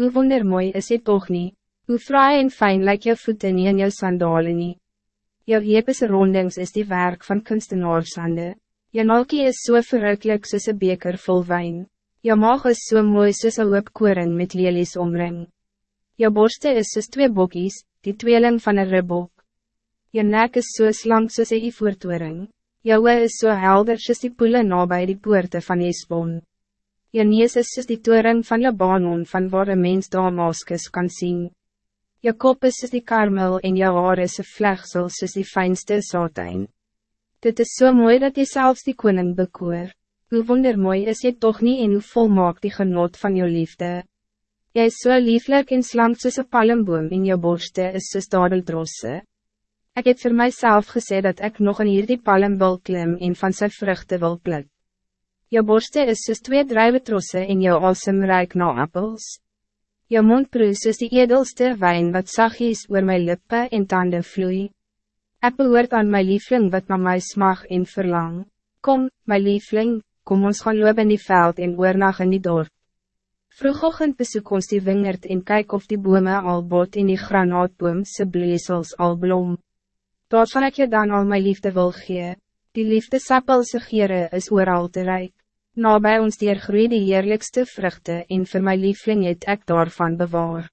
Hoe wondermooi is het toch niet? Hoe fraai en fijn lijkt je voeten niet in jou sandalen niet? Jou epische rondings is die werk van kunstenaarsande. Jou nalkie is so verrukkelijk soos een beker vol wijn. Jou maag is so mooi soos een hoop koring met lelies omring. Jou borste is soos twee bokkies, die tweeling van een ribbok. Jou nek is so slank soos een ivoortoring. Jou oe is so helder soos die poele nabij die poorte van Esbon. Jou neus is soos die toring van Libanon van waar een mens Damaskus kan zien. Jou kop is soos die karmel en jou haar is een vlegsel soos die fijnste satijn. Dit is zo so mooi dat je zelfs die koning bekoor. Hoe wondermooi is je toch niet en hoe volmaak die genot van jou liefde. Jy is so lieflik en slank soos een palmboom in jou borste is soos dadeldrosse. Ik heb voor mijzelf gezegd dat ik nog een hierdie palm wil klim en van zijn vruchten wil pluk. Jou borste is soos twee druivetrosse en jou asem ruik na appels. Jou mondproes is die edelste wijn wat zachtjes oor my lippe en tanden vloei. Ek behoort aan my liefling wat na my smag en verlang. Kom, my liefling, kom ons gaan loop in die veld en oornag in die dorp. Vroegochtend besoek ons die wingerd en kyk of die bome al bot en die granaatboom se bleesels al blom. Daarvan ek je dan al my liefde wil gee. Die liefde sappelse gere is ooral te rijk. Na bij ons dier groei die heerlijkste vruchten en vir my liefling het ek daarvan bewaar.